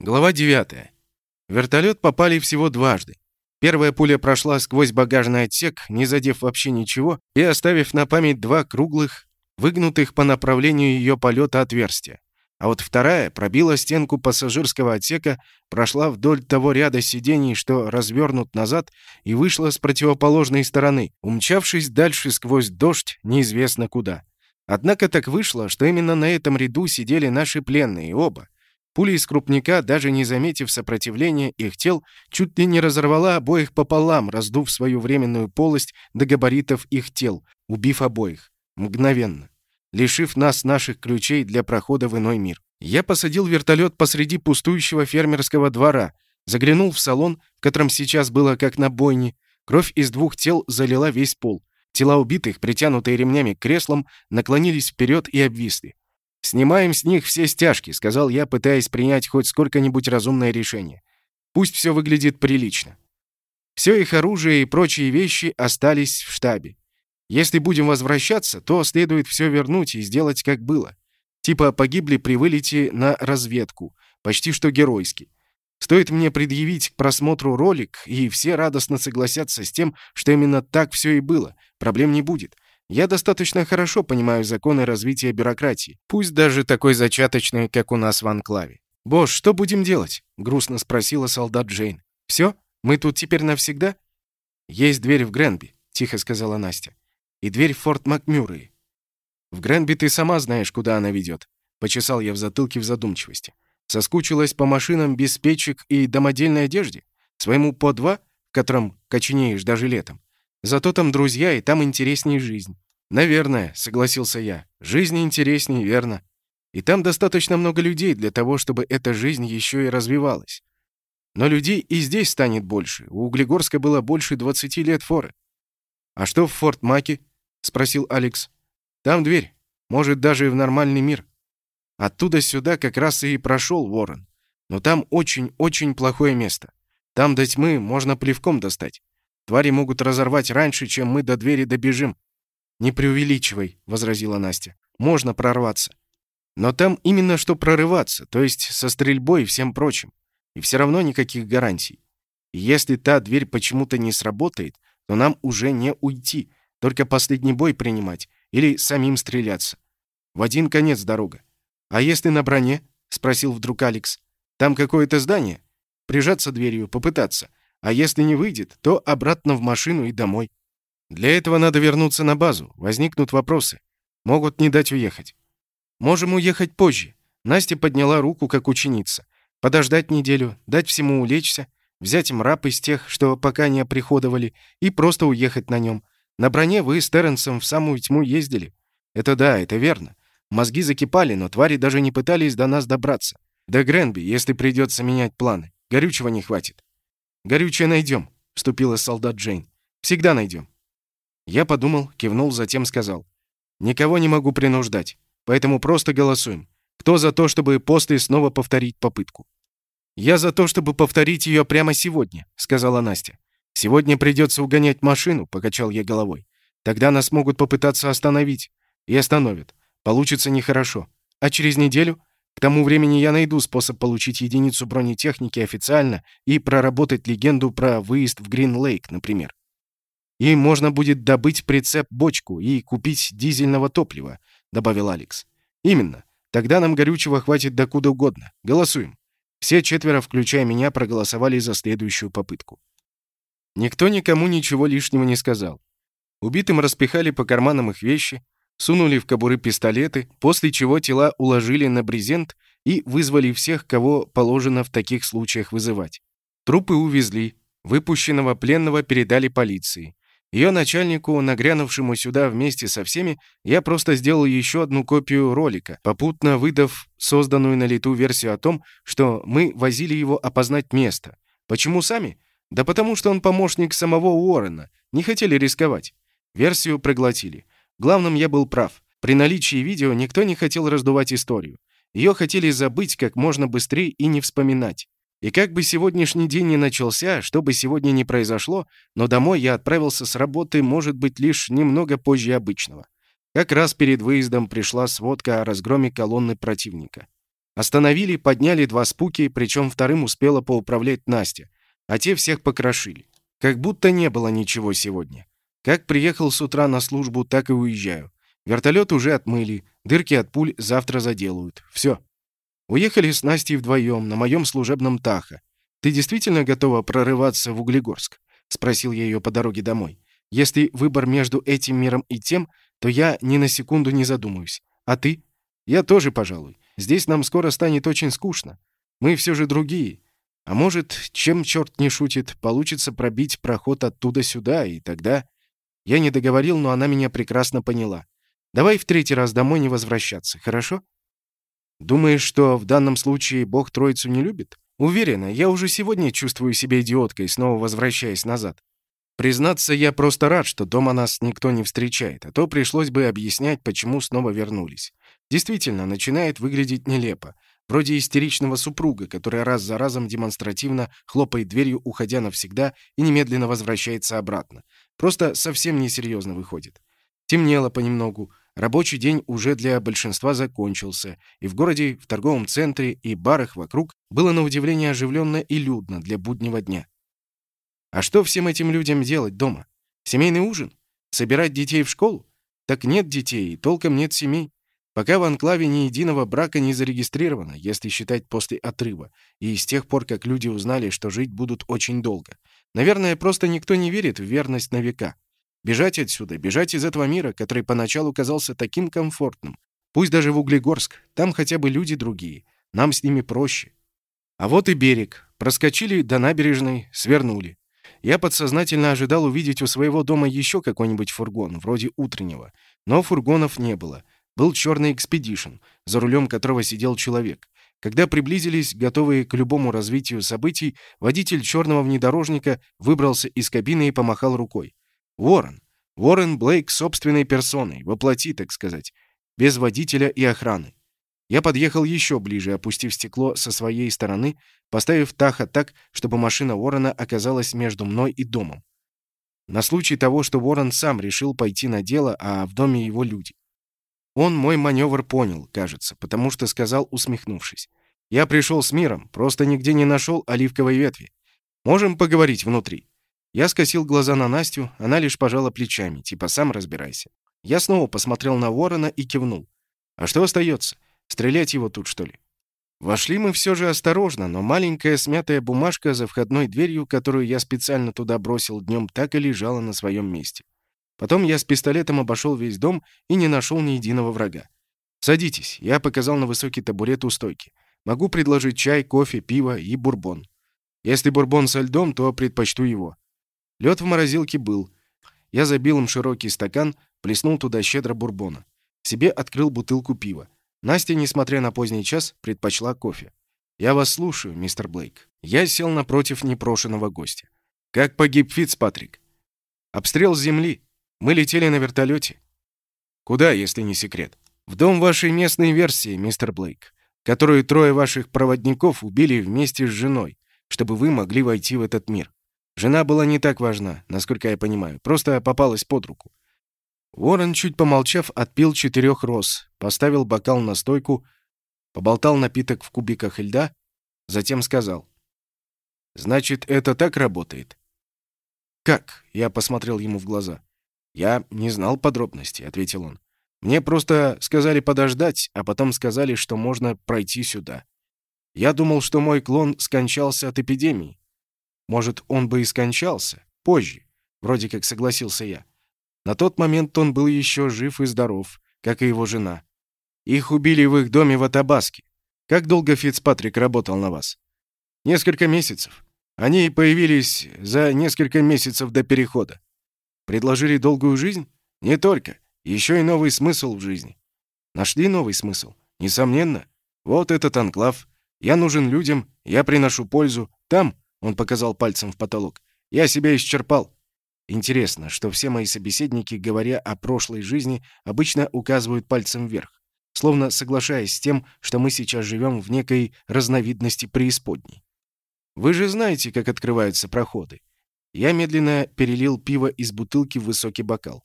Глава 9. В вертолет попали всего дважды. Первая пуля прошла сквозь багажный отсек, не задев вообще ничего, и оставив на память два круглых, выгнутых по направлению ее полета отверстия. А вот вторая пробила стенку пассажирского отсека, прошла вдоль того ряда сидений, что развернут назад, и вышла с противоположной стороны, умчавшись дальше сквозь дождь неизвестно куда. Однако так вышло, что именно на этом ряду сидели наши пленные, оба. Пуля из крупника, даже не заметив сопротивления их тел, чуть ли не разорвала обоих пополам, раздув свою временную полость до габаритов их тел, убив обоих. Мгновенно. Лишив нас наших ключей для прохода в иной мир. Я посадил вертолет посреди пустующего фермерского двора, заглянул в салон, в котором сейчас было как на бойне. Кровь из двух тел залила весь пол. Тела убитых, притянутые ремнями к креслам, наклонились вперед и обвисли. «Снимаем с них все стяжки», — сказал я, пытаясь принять хоть сколько-нибудь разумное решение. «Пусть все выглядит прилично». Все их оружие и прочие вещи остались в штабе. Если будем возвращаться, то следует все вернуть и сделать как было. Типа погибли при вылете на разведку, почти что геройски. Стоит мне предъявить к просмотру ролик, и все радостно согласятся с тем, что именно так все и было. Проблем не будет. Я достаточно хорошо понимаю законы развития бюрократии, пусть даже такой зачаточной, как у нас в Анклаве. «Бош, что будем делать?» — грустно спросила солдат Джейн. «Все? Мы тут теперь навсегда?» «Есть дверь в Гренби», — тихо сказала Настя. «И дверь в Форт Макмюррей. В Гренби ты сама знаешь, куда она ведет», — почесал я в затылке в задумчивости. Соскучилась по машинам без печек и домодельной одежде? Своему по два, в котором коченеешь даже летом? Зато там друзья, и там интереснее жизнь. Наверное, согласился я. Жизнь интереснее, верно. И там достаточно много людей для того, чтобы эта жизнь еще и развивалась. Но людей и здесь станет больше. У Углегорска было больше 20 лет форы. «А что в Форт Маке?» — спросил Алекс. «Там дверь. Может, даже и в нормальный мир. Оттуда сюда как раз и прошел Ворон. Но там очень-очень плохое место. Там до тьмы можно плевком достать. Твари могут разорвать раньше, чем мы до двери добежим. Не преувеличивай, возразила Настя. Можно прорваться. Но там именно что прорываться, то есть со стрельбой и всем прочим. И все равно никаких гарантий. И если та дверь почему-то не сработает, то нам уже не уйти, только последний бой принимать или самим стреляться. В один конец дорога. А если на броне? спросил вдруг Алекс. Там какое-то здание. Прижаться дверью, попытаться. А если не выйдет, то обратно в машину и домой. Для этого надо вернуться на базу. Возникнут вопросы. Могут не дать уехать. Можем уехать позже. Настя подняла руку, как ученица. Подождать неделю, дать всему улечься, взять мрап из тех, что пока не оприходовали, и просто уехать на нем. На броне вы с Терренсом в самую тьму ездили. Это да, это верно. Мозги закипали, но твари даже не пытались до нас добраться. До Гренби, если придется менять планы. Горючего не хватит. «Горючее найдем», — вступила солдат Джейн. «Всегда найдем». Я подумал, кивнул, затем сказал. «Никого не могу принуждать, поэтому просто голосуем. Кто за то, чтобы после снова повторить попытку?» «Я за то, чтобы повторить ее прямо сегодня», — сказала Настя. «Сегодня придется угонять машину», — покачал я головой. «Тогда нас могут попытаться остановить. И остановят. Получится нехорошо. А через неделю к тому времени я найду способ получить единицу бронетехники официально и проработать легенду про выезд в Грин-Лейк, например. И можно будет добыть прицеп-бочку и купить дизельного топлива», — добавил Алекс. «Именно. Тогда нам горючего хватит докуда угодно. Голосуем». Все четверо, включая меня, проголосовали за следующую попытку. Никто никому ничего лишнего не сказал. Убитым распихали по карманам их вещи, сунули в кобуры пистолеты, после чего тела уложили на брезент и вызвали всех, кого положено в таких случаях вызывать. Трупы увезли, выпущенного пленного передали полиции. Ее начальнику, нагрянувшему сюда вместе со всеми, я просто сделал еще одну копию ролика, попутно выдав созданную на лету версию о том, что мы возили его опознать место. Почему сами? Да потому что он помощник самого Уоррена. Не хотели рисковать. Версию проглотили. Главным я был прав. При наличии видео никто не хотел раздувать историю. Ее хотели забыть как можно быстрее и не вспоминать. И как бы сегодняшний день ни начался, что бы сегодня ни произошло, но домой я отправился с работы, может быть, лишь немного позже обычного. Как раз перед выездом пришла сводка о разгроме колонны противника. Остановили, подняли два спуки, причем вторым успела поуправлять Настя, а те всех покрошили. Как будто не было ничего сегодня. Как приехал с утра на службу, так и уезжаю. Вертолет уже отмыли, дырки от пуль завтра заделают. Все. Уехали с Настей вдвоем на моем служебном Таха. Ты действительно готова прорываться в Углегорск? Спросил я ее по дороге домой. Если выбор между этим миром и тем, то я ни на секунду не задумаюсь. А ты? Я тоже, пожалуй. Здесь нам скоро станет очень скучно. Мы все же другие. А может, чем черт не шутит, получится пробить проход оттуда сюда, и тогда... Я не договорил, но она меня прекрасно поняла. Давай в третий раз домой не возвращаться, хорошо? Думаешь, что в данном случае Бог Троицу не любит? Уверена, я уже сегодня чувствую себя идиоткой, снова возвращаясь назад. Признаться, я просто рад, что дома нас никто не встречает, а то пришлось бы объяснять, почему снова вернулись. Действительно, начинает выглядеть нелепо. Вроде истеричного супруга, который раз за разом демонстративно хлопает дверью, уходя навсегда, и немедленно возвращается обратно. Просто совсем несерьезно выходит. Темнело понемногу, рабочий день уже для большинства закончился, и в городе, в торговом центре и барах вокруг было на удивление оживленно и людно для буднего дня. А что всем этим людям делать дома? Семейный ужин? Собирать детей в школу? Так нет детей, толком нет семей. Пока в анклаве ни единого брака не зарегистрировано, если считать после отрыва, и с тех пор, как люди узнали, что жить будут очень долго. Наверное, просто никто не верит в верность на века. Бежать отсюда, бежать из этого мира, который поначалу казался таким комфортным. Пусть даже в Углегорск, там хотя бы люди другие. Нам с ними проще. А вот и берег. Проскочили до набережной, свернули. Я подсознательно ожидал увидеть у своего дома еще какой-нибудь фургон, вроде утреннего. Но фургонов не было. Был черный экспедишн, за рулем которого сидел человек. Когда приблизились, готовые к любому развитию событий, водитель черного внедорожника выбрался из кабины и помахал рукой. Ворон. Ворон Блейк собственной персоной, воплоти, так сказать, без водителя и охраны. Я подъехал еще ближе, опустив стекло со своей стороны, поставив Таха так, чтобы машина Ворона оказалась между мной и домом. На случай того, что Ворон сам решил пойти на дело, а в доме его люди. Он мой маневр понял, кажется, потому что сказал, усмехнувшись. «Я пришел с миром, просто нигде не нашел оливковой ветви. Можем поговорить внутри?» Я скосил глаза на Настю, она лишь пожала плечами, типа «сам разбирайся». Я снова посмотрел на Ворона и кивнул. «А что остается? Стрелять его тут, что ли? Вошли мы все же осторожно, но маленькая смятая бумажка за входной дверью, которую я специально туда бросил днем, так и лежала на своем месте. Потом я с пистолетом обошел весь дом и не нашел ни единого врага. «Садитесь», — я показал на высокий табурет у стойки. «Могу предложить чай, кофе, пиво и бурбон. Если бурбон со льдом, то предпочту его». Лед в морозилке был. Я забил им широкий стакан, плеснул туда щедро бурбона. Себе открыл бутылку пива. Настя, несмотря на поздний час, предпочла кофе. «Я вас слушаю, мистер Блейк». Я сел напротив непрошенного гостя. «Как погиб Фицпатрик?» «Обстрел с земли. Мы летели на вертолете». «Куда, если не секрет?» «В дом вашей местной версии, мистер Блейк, которую трое ваших проводников убили вместе с женой, чтобы вы могли войти в этот мир. Жена была не так важна, насколько я понимаю, просто попалась под руку. Уоррен, чуть помолчав, отпил четырех роз, поставил бокал на стойку, поболтал напиток в кубиках льда, затем сказал. «Значит, это так работает?» «Как?» — я посмотрел ему в глаза. «Я не знал подробностей», — ответил он. «Мне просто сказали подождать, а потом сказали, что можно пройти сюда. Я думал, что мой клон скончался от эпидемии. Может, он бы и скончался, позже, вроде как согласился я. На тот момент он был еще жив и здоров, как и его жена. Их убили в их доме в Атабаске. Как долго Фицпатрик работал на вас? Несколько месяцев. Они появились за несколько месяцев до перехода. Предложили долгую жизнь? Не только. Еще и новый смысл в жизни. Нашли новый смысл? Несомненно. Вот этот анклав. Я нужен людям, я приношу пользу. Там, он показал пальцем в потолок, я себя исчерпал. Интересно, что все мои собеседники, говоря о прошлой жизни, обычно указывают пальцем вверх, словно соглашаясь с тем, что мы сейчас живем в некой разновидности преисподней. Вы же знаете, как открываются проходы. Я медленно перелил пиво из бутылки в высокий бокал.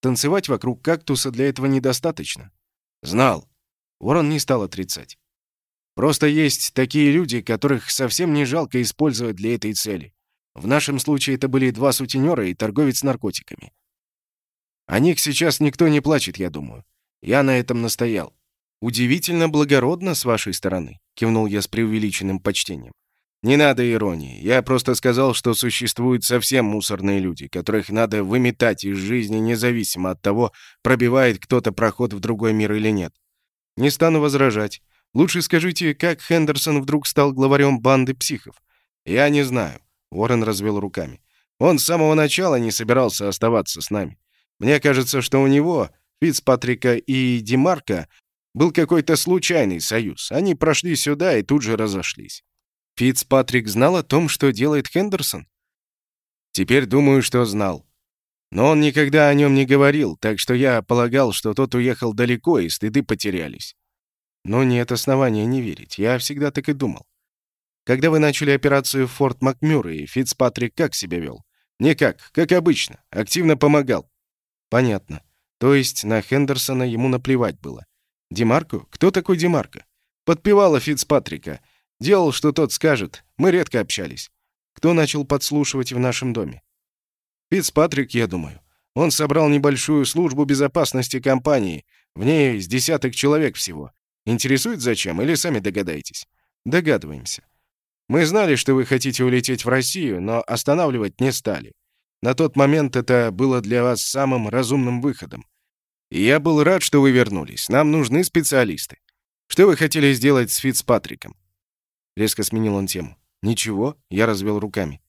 Танцевать вокруг кактуса для этого недостаточно. Знал. Ворон не стал отрицать. Просто есть такие люди, которых совсем не жалко использовать для этой цели. В нашем случае это были два сутенера и торговец наркотиками. О них сейчас никто не плачет, я думаю. Я на этом настоял. «Удивительно благородно с вашей стороны», — кивнул я с преувеличенным почтением. «Не надо иронии. Я просто сказал, что существуют совсем мусорные люди, которых надо выметать из жизни независимо от того, пробивает кто-то проход в другой мир или нет. Не стану возражать. Лучше скажите, как Хендерсон вдруг стал главарем банды психов? Я не знаю. Уоррен развел руками. Он с самого начала не собирался оставаться с нами. Мне кажется, что у него, Фицпатрика и Демарка, был какой-то случайный союз. Они прошли сюда и тут же разошлись. Фицпатрик знал о том, что делает Хендерсон? Теперь думаю, что знал. Но он никогда о нем не говорил, так что я полагал, что тот уехал далеко, и стыды потерялись. Но нет основания не верить. Я всегда так и думал. Когда вы начали операцию в Форт Макмюррей, Фицпатрик как себя вел? Никак, как обычно. Активно помогал. Понятно. То есть на Хендерсона ему наплевать было. Демарко? Кто такой Демарко? Подпевала Фицпатрика. Делал, что тот скажет. Мы редко общались. Кто начал подслушивать в нашем доме? Фицпатрик, я думаю. Он собрал небольшую службу безопасности компании. В ней с десяток человек всего. Интересует зачем, или сами догадаетесь? Догадываемся. Мы знали, что вы хотите улететь в Россию, но останавливать не стали. На тот момент это было для вас самым разумным выходом. И я был рад, что вы вернулись. Нам нужны специалисты. Что вы хотели сделать с Фицпатриком?» Резко сменил он тему. «Ничего», — я развел руками.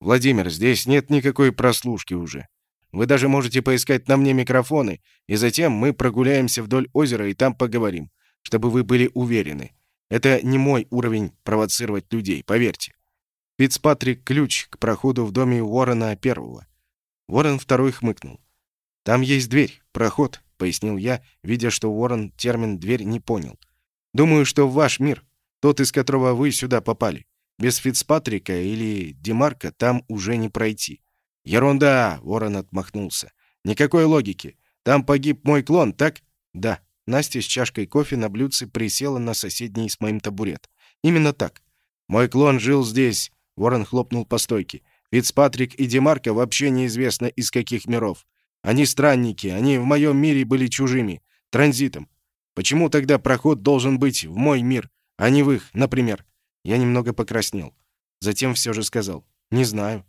«Владимир, здесь нет никакой прослушки уже. Вы даже можете поискать на мне микрофоны, и затем мы прогуляемся вдоль озера и там поговорим, чтобы вы были уверены. Это не мой уровень провоцировать людей, поверьте. Фицпатрик — ключ к проходу в доме Уоррена первого. Уоррен второй хмыкнул. «Там есть дверь, проход», — пояснил я, видя, что Уоррен термин «дверь» не понял. «Думаю, что в ваш мир, тот, из которого вы сюда попали. Без Фицпатрика или Демарка там уже не пройти». «Ерунда!» — Уоррен отмахнулся. «Никакой логики. Там погиб мой клон, так?» «Да». Настя с чашкой кофе на блюдце присела на соседний с моим табурет. «Именно так. Мой клон жил здесь Ворон хлопнул по стойке. «Фицпатрик и Демарко вообще неизвестно из каких миров. Они странники, они в моем мире были чужими, транзитом. Почему тогда проход должен быть в мой мир, а не в их, например?» Я немного покраснел. Затем все же сказал. «Не знаю».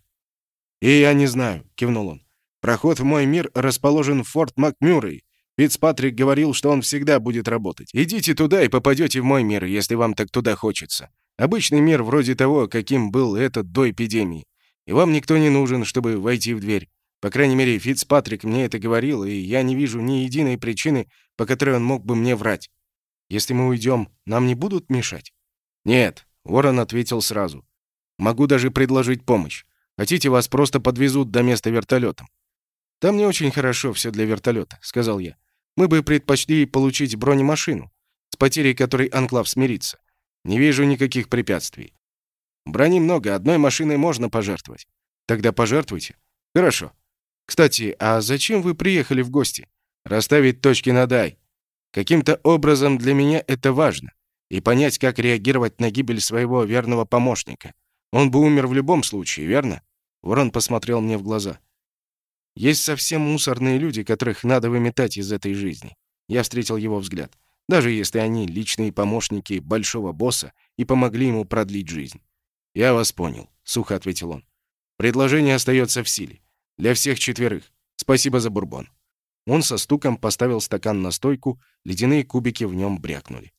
«И я не знаю», — кивнул он. «Проход в мой мир расположен в Форт Макмюррей. Фицпатрик говорил, что он всегда будет работать. Идите туда и попадете в мой мир, если вам так туда хочется. Обычный мир вроде того, каким был этот до эпидемии. И вам никто не нужен, чтобы войти в дверь. По крайней мере, Фицпатрик мне это говорил, и я не вижу ни единой причины, по которой он мог бы мне врать. Если мы уйдем, нам не будут мешать? Нет, Ворон ответил сразу. Могу даже предложить помощь. Хотите, вас просто подвезут до места вертолетом. Там не очень хорошо все для вертолета, сказал я. Мы бы предпочли получить бронемашину, с потерей которой Анклав смирится. Не вижу никаких препятствий. Брони много, одной машиной можно пожертвовать. Тогда пожертвуйте. Хорошо. Кстати, а зачем вы приехали в гости? Расставить точки над «и». Каким-то образом для меня это важно. И понять, как реагировать на гибель своего верного помощника. Он бы умер в любом случае, верно? Ворон посмотрел мне в глаза. Есть совсем мусорные люди, которых надо выметать из этой жизни. Я встретил его взгляд даже если они личные помощники большого босса и помогли ему продлить жизнь. «Я вас понял», — сухо ответил он. «Предложение остается в силе. Для всех четверых. Спасибо за бурбон». Он со стуком поставил стакан на стойку, ледяные кубики в нем брякнули.